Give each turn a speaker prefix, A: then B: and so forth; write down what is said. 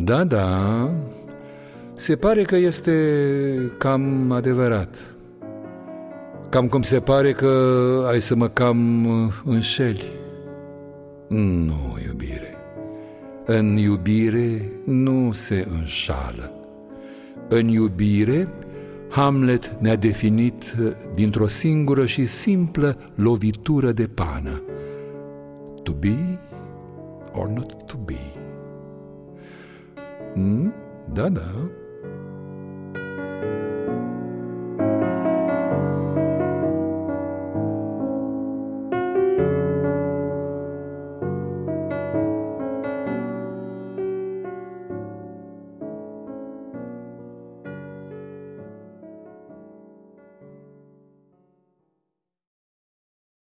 A: Da, da, se pare că este cam adevărat. Cam cum se pare că ai să mă cam înșeli. Nu, iubire. În iubire nu se înșală. În iubire, Hamlet ne-a definit dintr-o singură și simplă lovitură de pană. To be or not to be. Hmm? Da, da.